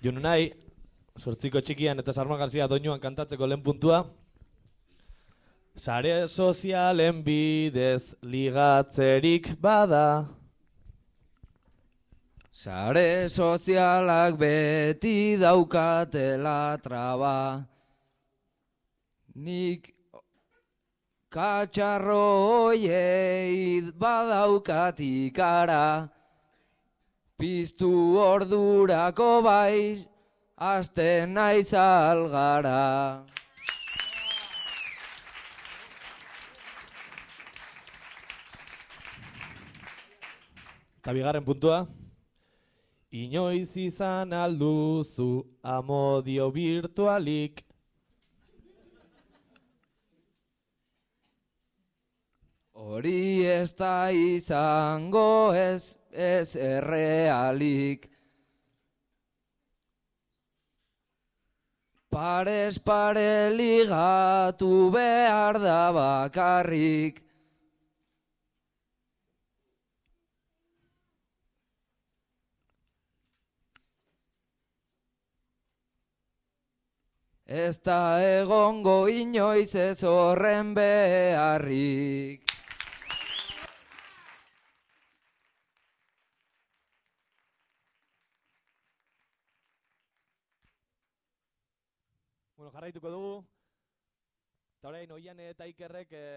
Junu nahi, sortziko txikian eta Sarma Garzia doinuan kantatzeko lehen puntua. Sare sozialen bidez ligatzerik bada. Sare sozialak beti daukatela traba. Nik katxarro hoiei badaukat ikara. Piztu ordurako bai, asten naiz algara. Eta bigarren puntua. Inoiz izan alduzu amodio virtualik. Hori ez da izango ez, ez errealik. Pares pare ligatu behar da bakarrik. Ez da egongo inoiz ez horren beharrik. Bueno, jarraituko dugu. Eta orain, oian eta ikerrek... Eh,